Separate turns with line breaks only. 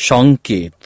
সংকেত।